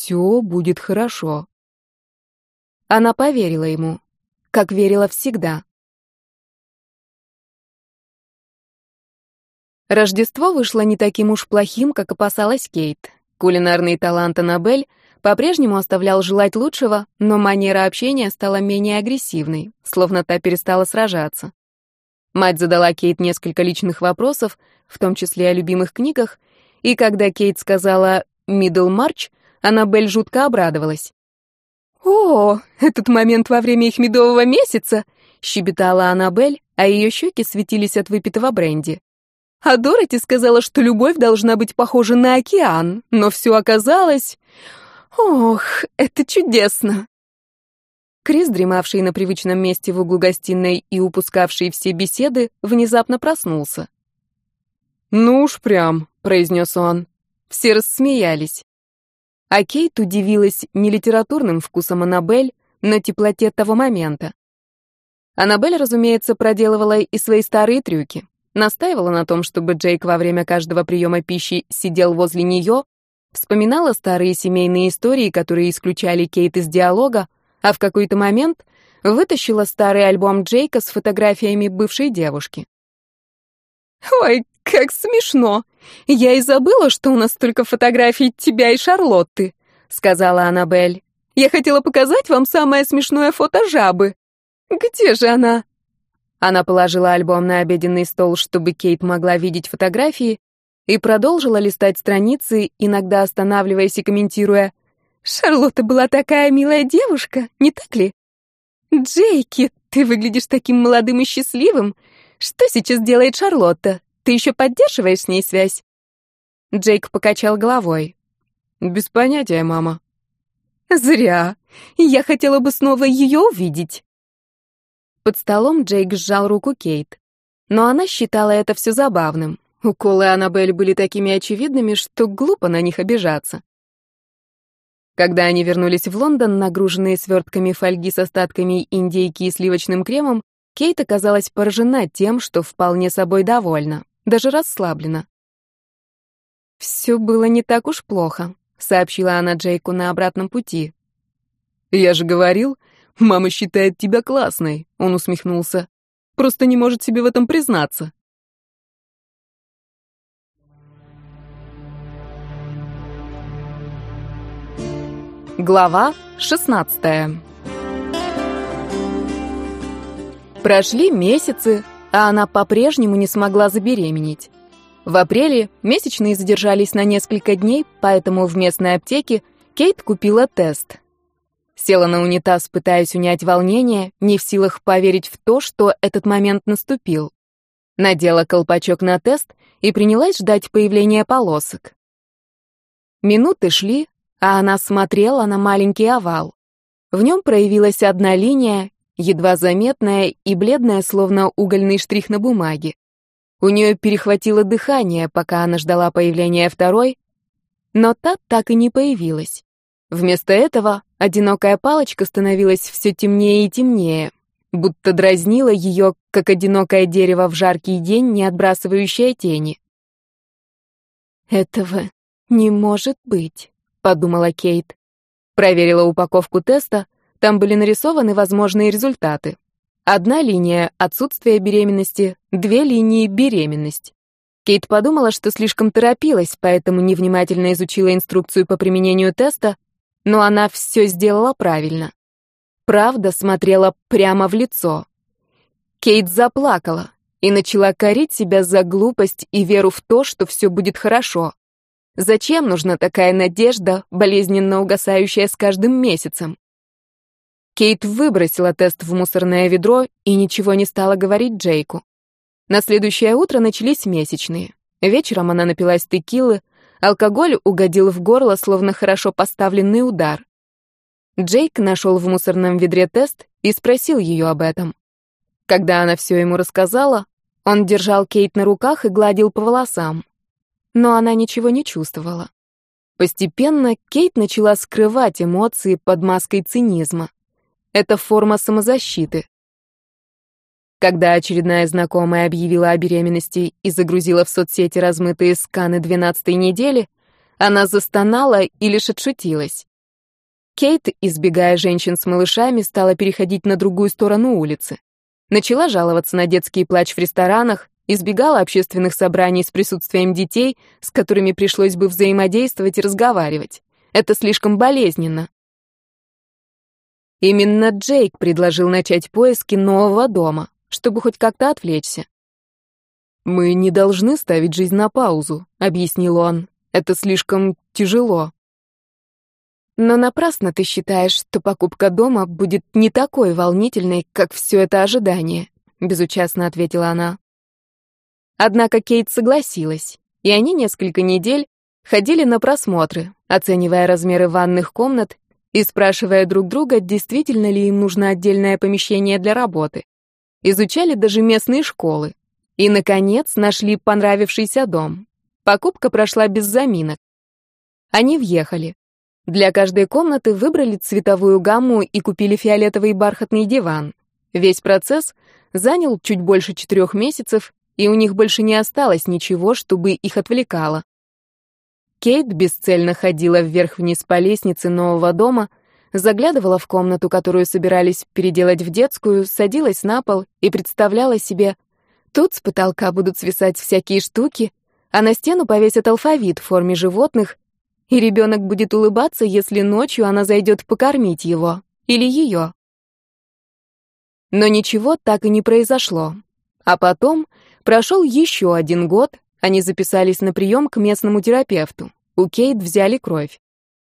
все будет хорошо. Она поверила ему, как верила всегда. Рождество вышло не таким уж плохим, как опасалась Кейт. Кулинарный талант Аннабель по-прежнему оставлял желать лучшего, но манера общения стала менее агрессивной, словно та перестала сражаться. Мать задала Кейт несколько личных вопросов, в том числе о любимых книгах, и когда Кейт сказала «Миддлмарч», Аннабель жутко обрадовалась. «О, этот момент во время их медового месяца!» — щебетала Аннабель, а ее щеки светились от выпитого бренди. А Дороти сказала, что любовь должна быть похожа на океан, но все оказалось... Ох, это чудесно. Крис, дремавший на привычном месте в углу гостиной и упускавший все беседы, внезапно проснулся. «Ну уж прям», — произнес он. Все рассмеялись. А Кейт удивилась не литературным вкусом Аннабель, но теплоте того момента. Аннабель, разумеется, проделывала и свои старые трюки. Настаивала на том, чтобы Джейк во время каждого приема пищи сидел возле нее, вспоминала старые семейные истории, которые исключали Кейт из диалога, а в какой-то момент вытащила старый альбом Джейка с фотографиями бывшей девушки. «Ой, как смешно! Я и забыла, что у нас столько фотографий тебя и Шарлотты», — сказала Аннабель. «Я хотела показать вам самое смешное фото жабы. Где же она?» Она положила альбом на обеденный стол, чтобы Кейт могла видеть фотографии, и продолжила листать страницы, иногда останавливаясь и комментируя. «Шарлотта была такая милая девушка, не так ли? Джейки, ты выглядишь таким молодым и счастливым. Что сейчас делает Шарлотта? Ты еще поддерживаешь с ней связь?» Джейк покачал головой. «Без понятия, мама». «Зря. Я хотела бы снова ее увидеть». Под столом Джейк сжал руку Кейт. Но она считала это все забавным. Уколы Аннабель были такими очевидными, что глупо на них обижаться. Когда они вернулись в Лондон, нагруженные свертками фольги с остатками индейки и сливочным кремом, Кейт оказалась поражена тем, что вполне собой довольна, даже расслаблена. «Все было не так уж плохо», — сообщила она Джейку на обратном пути. «Я же говорил, «Мама считает тебя классной», — он усмехнулся. «Просто не может себе в этом признаться». Глава 16 Прошли месяцы, а она по-прежнему не смогла забеременеть. В апреле месячные задержались на несколько дней, поэтому в местной аптеке Кейт купила тест. Села на унитаз, пытаясь унять волнение, не в силах поверить в то, что этот момент наступил. Надела колпачок на тест и принялась ждать появления полосок. Минуты шли, а она смотрела на маленький овал. В нем проявилась одна линия, едва заметная и бледная, словно угольный штрих на бумаге. У нее перехватило дыхание, пока она ждала появления второй, но та так и не появилась. Вместо этого одинокая палочка становилась все темнее и темнее, будто дразнила ее, как одинокое дерево в жаркий день, не отбрасывающее тени. «Этого не может быть», — подумала Кейт. Проверила упаковку теста, там были нарисованы возможные результаты. Одна линия — отсутствие беременности, две линии — беременность. Кейт подумала, что слишком торопилась, поэтому невнимательно изучила инструкцию по применению теста, но она все сделала правильно. Правда смотрела прямо в лицо. Кейт заплакала и начала корить себя за глупость и веру в то, что все будет хорошо. Зачем нужна такая надежда, болезненно угасающая с каждым месяцем? Кейт выбросила тест в мусорное ведро и ничего не стала говорить Джейку. На следующее утро начались месячные. Вечером она напилась текилы, Алкоголь угодил в горло, словно хорошо поставленный удар. Джейк нашел в мусорном ведре тест и спросил ее об этом. Когда она все ему рассказала, он держал Кейт на руках и гладил по волосам. Но она ничего не чувствовала. Постепенно Кейт начала скрывать эмоции под маской цинизма. Это форма самозащиты. Когда очередная знакомая объявила о беременности и загрузила в соцсети размытые сканы двенадцатой недели, она застонала и лишь отшутилась. Кейт, избегая женщин с малышами, стала переходить на другую сторону улицы. Начала жаловаться на детский плач в ресторанах, избегала общественных собраний с присутствием детей, с которыми пришлось бы взаимодействовать и разговаривать. Это слишком болезненно. Именно Джейк предложил начать поиски нового дома, чтобы хоть как-то отвлечься. «Мы не должны ставить жизнь на паузу», — объяснил он. «Это слишком тяжело». Но напрасно ты считаешь, что покупка дома будет не такой волнительной, как все это ожидание, безучастно ответила она. Однако Кейт согласилась, и они несколько недель ходили на просмотры, оценивая размеры ванных комнат и спрашивая друг друга, действительно ли им нужно отдельное помещение для работы. Изучали даже местные школы. И, наконец, нашли понравившийся дом. Покупка прошла без заминок. Они въехали. Для каждой комнаты выбрали цветовую гамму и купили фиолетовый бархатный диван. Весь процесс занял чуть больше четырех месяцев, и у них больше не осталось ничего, чтобы их отвлекало. Кейт бесцельно ходила вверх-вниз по лестнице нового дома, заглядывала в комнату, которую собирались переделать в детскую, садилась на пол и представляла себе, тут с потолка будут свисать всякие штуки, а на стену повесят алфавит в форме животных, и ребенок будет улыбаться, если ночью она зайдет покормить его или ее. Но ничего так и не произошло. А потом прошел еще один год, они записались на прием к местному терапевту. У Кейт взяли кровь.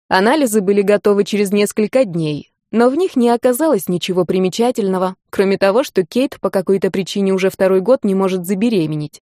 Анализы были готовы через несколько дней, но в них не оказалось ничего примечательного, кроме того, что Кейт по какой-то причине уже второй год не может забеременеть.